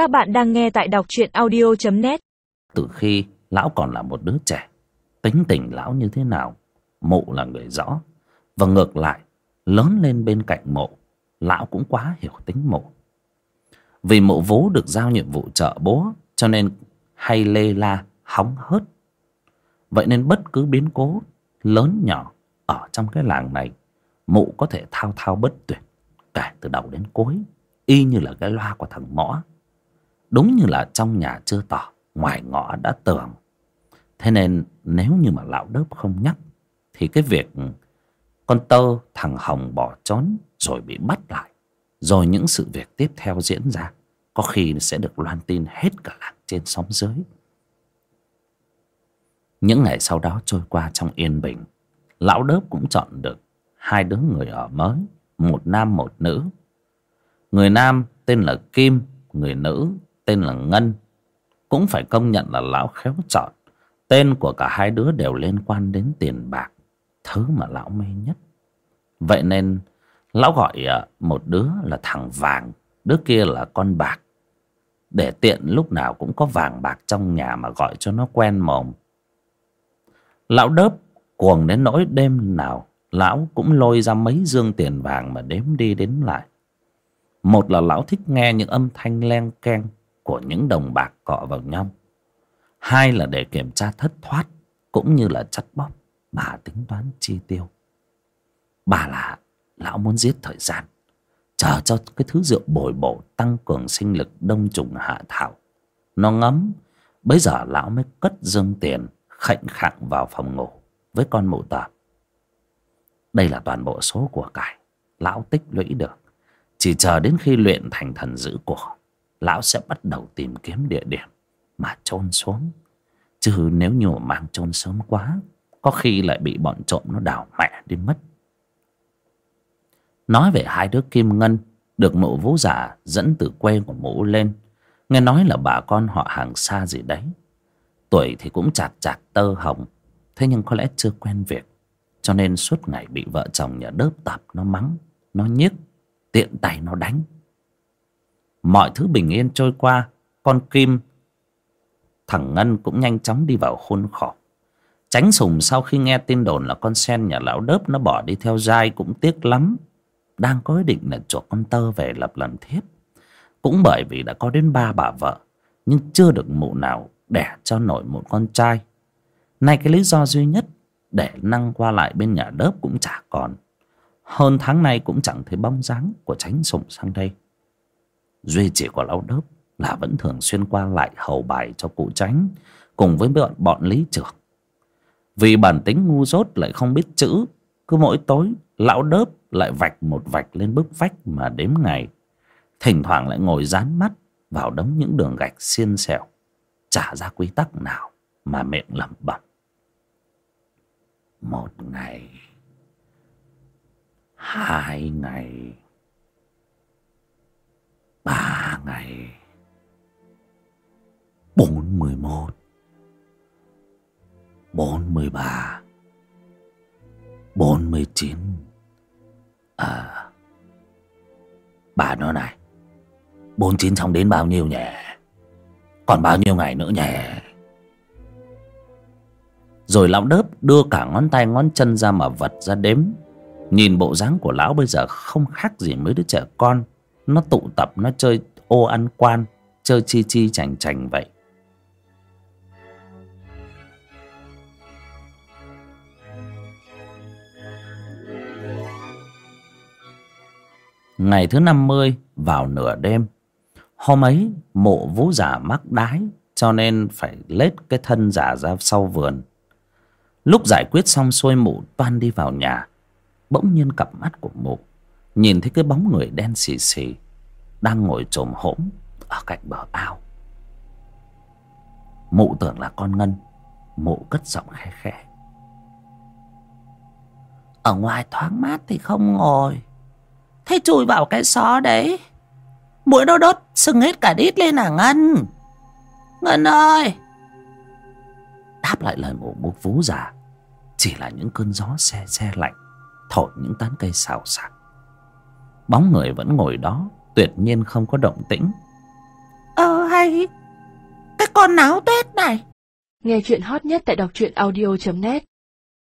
Các bạn đang nghe tại đọc truyện audio.net Từ khi lão còn là một đứa trẻ, Tính tình lão như thế nào, Mụ là người rõ. Và ngược lại, Lớn lên bên cạnh mụ, Lão cũng quá hiểu tính mụ. Vì mụ vú được giao nhiệm vụ trợ bố, Cho nên hay lê la, hóng hớt. Vậy nên bất cứ biến cố Lớn nhỏ Ở trong cái làng này, Mụ có thể thao thao bất tuyệt Cả từ đầu đến cuối, Y như là cái loa của thằng mõ. Đúng như là trong nhà chưa tỏ, Ngoài ngõ đã tường. Thế nên nếu như mà lão đớp không nhắc, Thì cái việc Con tơ thằng Hồng bỏ trốn Rồi bị bắt lại, Rồi những sự việc tiếp theo diễn ra, Có khi sẽ được loan tin hết cả làng trên sóng dưới. Những ngày sau đó trôi qua trong yên bình, Lão đớp cũng chọn được Hai đứa người ở mới, Một nam một nữ. Người nam tên là Kim, Người nữ tên là Ngân, Cũng phải công nhận là lão khéo chọn. Tên của cả hai đứa đều liên quan đến tiền bạc, Thứ mà lão mê nhất. Vậy nên, Lão gọi à, một đứa là thằng vàng, Đứa kia là con bạc. Để tiện lúc nào cũng có vàng bạc trong nhà mà gọi cho nó quen mồm. Lão đớp cuồng đến nỗi đêm nào Lão cũng lôi ra mấy dương tiền vàng mà đếm đi đếm lại. Một là lão thích nghe những âm thanh len keng của những đồng bạc cọ vào nhau. Hai là để kiểm tra thất thoát, Cũng như là chắt bóp, Bà tính toán chi tiêu. Bà là, Lão muốn giết thời gian, Chờ cho cái thứ rượu bồi bổ Tăng cường sinh lực đông trùng hạ thảo. Nó ngấm bấy giờ lão mới cất dương tiền, Khệnh khạng vào phòng ngủ Với con mụ tạp. Đây là toàn bộ số của cải, Lão tích lũy được, Chỉ chờ đến khi luyện thành thần giữ của Lão sẽ bắt đầu tìm kiếm địa điểm Mà chôn xuống. Chứ nếu nhổ mang chôn sớm quá Có khi lại bị bọn trộm nó đào mẹ đi mất. Nói về hai đứa Kim Ngân Được mụ vũ giả dẫn từ quê của mụ lên Nghe nói là bà con họ hàng xa gì đấy. Tuổi thì cũng chạc chạc tơ hồng Thế nhưng có lẽ chưa quen việc Cho nên suốt ngày bị vợ chồng nhà đớp tập Nó mắng, nó nhức, Tiện tay nó đánh. Mọi thứ bình yên trôi qua, Con Kim Thằng Ngân cũng nhanh chóng đi vào khôn khổ. Tránh sùng sau khi nghe tin đồn là con sen nhà lão đớp nó bỏ đi theo dai cũng tiếc lắm. Đang có ý định là chuộc con tơ về lập làm thiếp. Cũng bởi vì đã có đến ba bà vợ, nhưng chưa được mụ nào đẻ cho nổi một con trai. Nay cái lý do duy nhất để năng qua lại bên nhà đớp cũng chả còn. Hơn tháng nay cũng chẳng thấy bóng dáng của tránh sùng sang đây duy chỉ có lão đớp là vẫn thường xuyên qua lại hầu bài cho cụ tránh cùng với bọn, bọn lý trưởng. Vì bản tính ngu dốt lại không biết chữ cứ mỗi tối lão đớp lại vạch một vạch lên bức vách mà đếm ngày. Thỉnh thoảng lại ngồi dán mắt vào đống những đường gạch xiên xẻo chả ra quy tắc nào mà miệng lẩm bẩm. Một ngày hai ngày ngày. Bốn mười một bốn mươi ba. Bốn mươi chín. À bà nói này, bốn chín xong đến bao nhiêu nhỉ? Còn bao nhiêu ngày nữa nhỉ? Rồi lão đớp đưa cả ngón tay ngón chân ra mà vật ra đếm. Nhìn bộ dáng của lão bây giờ không khác gì mấy đứa trẻ con. Nó tụ tập, nó chơi ô ăn quan chơi chi chi chành chành vậy. Ngày thứ năm mươi, vào nửa đêm, Hôm ấy mộ vũ giả mắc đái, Cho nên phải lết cái thân giả ra sau vườn. Lúc giải quyết xong xuôi mụ toan đi vào nhà, Bỗng nhiên cặp mắt của mụ, Nhìn thấy cái bóng người đen xì xì. Đang ngồi trồm hổm Ở cạnh bờ ao. Mụ tưởng là con Ngân, Mụ cất giọng khe khẽ. Ở ngoài thoáng mát thì không ngồi. Thế chui vào cái xó đấy. Mũi nó đốt sưng hết cả đít lên à Ngân? Ngân ơi! Đáp lại lời mụ một vú già, Chỉ là những cơn gió xe xe lạnh, Thổi những tán cây xào xạc. Bóng người vẫn ngồi đó Tuyệt nhiên không có động tĩnh Ơ đây? Cái con náo tết này. Nghe chuyện hot nhất tại đọc truyện audio.net